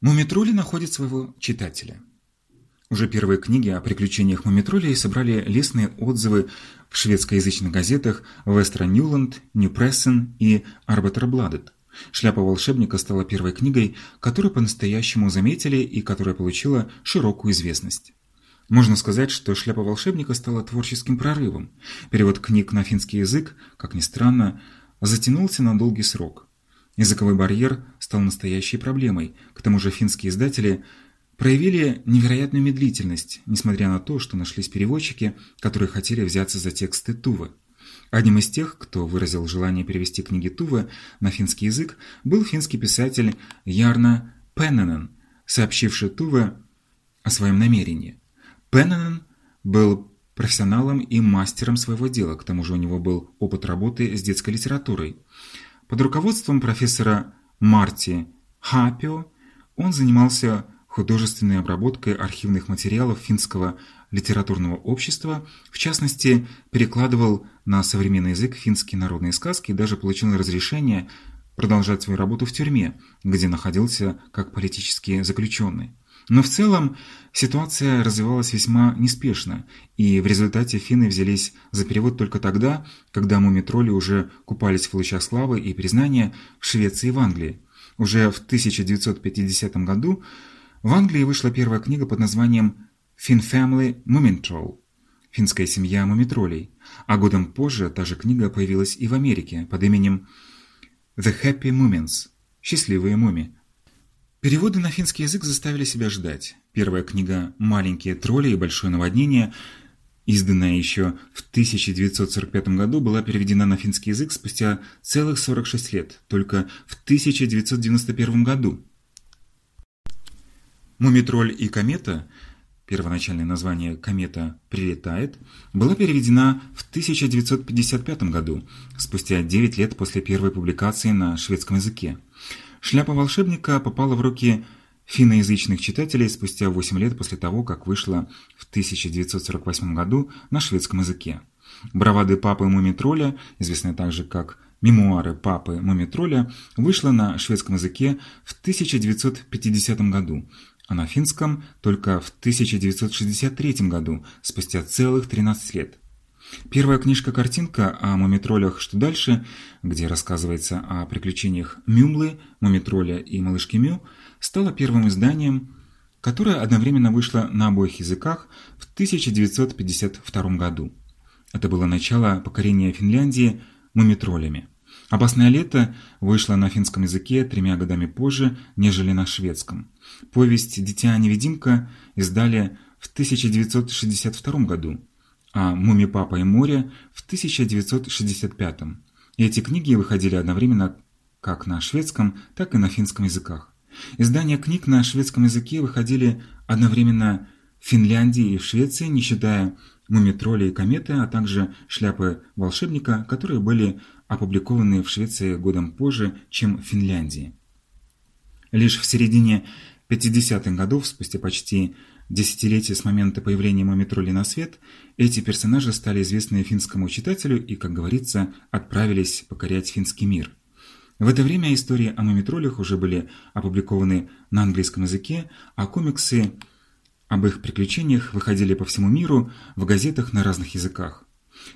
Мумитроли находит своего читателя. Уже первые книги о приключениях Мумитролей собрали лестные отзывы в шведскоязычных газетах Вестра Ньюланд, Ньюпрессен и Арбитер «Шляпа волшебника» стала первой книгой, которую по-настоящему заметили и которая получила широкую известность. Можно сказать, что «Шляпа волшебника» стала творческим прорывом. Перевод книг на финский язык, как ни странно, затянулся на долгий срок. Языковой барьер стал настоящей проблемой. К тому же финские издатели проявили невероятную медлительность, несмотря на то, что нашлись переводчики, которые хотели взяться за тексты Тувы. Одним из тех, кто выразил желание перевести книги Тувы на финский язык, был финский писатель Ярна Пенненен, сообщивший Туве о своем намерении. Пенненен был профессионалом и мастером своего дела, к тому же у него был опыт работы с детской литературой – под руководством профессора Марти Хапио он занимался художественной обработкой архивных материалов финского литературного общества, в частности, перекладывал на современный язык финские народные сказки и даже получил разрешение продолжать свою работу в тюрьме, где находился как политический заключенный. Но в целом ситуация развивалась весьма неспешно, и в результате финны взялись за перевод только тогда, когда мумитроли уже купались в лучах славы и признания в Швеции и в Англии. Уже в 1950 году в Англии вышла первая книга под названием «Finn Family Mumintroll» – «Финская семья мумитролей», а годом позже та же книга появилась и в Америке под именем «The Happy Mumins» – «Счастливые муми», Переводы на финский язык заставили себя ждать. Первая книга «Маленькие тролли и большое наводнение», изданная еще в 1945 году, была переведена на финский язык спустя целых 46 лет, только в 1991 году. «Мумитроль и комета» первоначальное название «Комета прилетает», была переведена в 1955 году, спустя 9 лет после первой публикации на шведском языке. «Шляпа волшебника» попала в руки финноязычных читателей спустя 8 лет после того, как вышла в 1948 году на шведском языке. «Бравады папы Мумитроля», известная также как «Мемуары папы Мумитроля», вышла на шведском языке в 1950 году, а на финском только в 1963 году, спустя целых 13 лет. Первая книжка-картинка о мумитролях «Что дальше?», где рассказывается о приключениях Мюмлы, Мумитроля и малышки Мю, стала первым изданием, которое одновременно вышло на обоих языках в 1952 году. Это было начало покорения Финляндии мумитролями. «Опасное лето» вышло на финском языке тремя годами позже, нежели на шведском. Повесть «Дитя-невидимка» издали в 1962 году, а «Муми-папа и море» в 1965 И эти книги выходили одновременно как на шведском, так и на финском языках. Издания книг на шведском языке выходили одновременно в Финляндии и в Швеции, не считая «Мумитроли и кометы», а также «Шляпы волшебника», которые были опубликованы в Швеции годом позже, чем в Финляндии. Лишь в середине 50-х годов, спустя почти десятилетие с момента появления Мумитроли на свет, эти персонажи стали известны финскому читателю и, как говорится, отправились покорять финский мир. В это время истории о Мумитролях уже были опубликованы на английском языке, а комиксы об их приключениях выходили по всему миру в газетах на разных языках.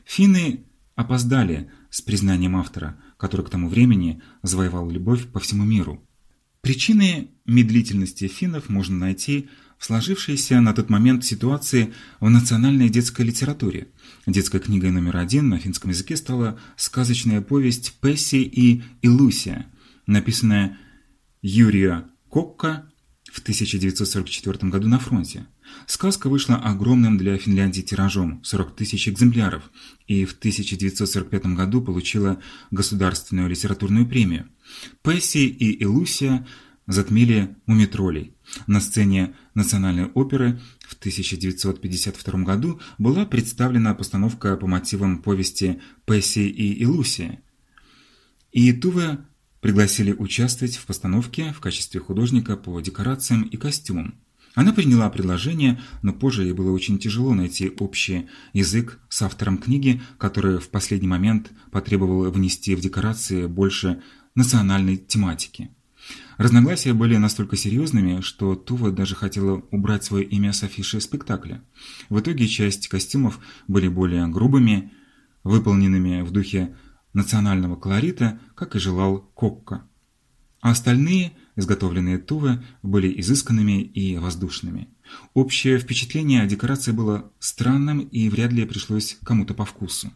Финны опоздали с признанием автора, который к тому времени завоевал любовь по всему миру. Причины медлительности финнов можно найти в сложившейся на тот момент ситуации в национальной детской литературе. Детской книгой номер один на финском языке стала сказочная повесть «Песси и Илусия», написанная Юрия Кокка в 1944 году на фронте. Сказка вышла огромным для Финляндии тиражом – 40 тысяч экземпляров, и в 1945 году получила государственную литературную премию. Песси и Илусия затмили мумитролей. На сцене Национальной оперы в 1952 году была представлена постановка по мотивам повести «Песси и Илусия». И Туве пригласили участвовать в постановке в качестве художника по декорациям и костюмам. Она приняла предложение, но позже ей было очень тяжело найти общий язык с автором книги, который в последний момент потребовал внести в декорации больше национальной тематики. Разногласия были настолько серьезными, что Тува даже хотела убрать свое имя с афиши спектакля. В итоге часть костюмов были более грубыми, выполненными в духе национального колорита, как и желал Кокка. А остальные, изготовленные Тувы, были изысканными и воздушными. Общее впечатление о декорации было странным и вряд ли пришлось кому-то по вкусу.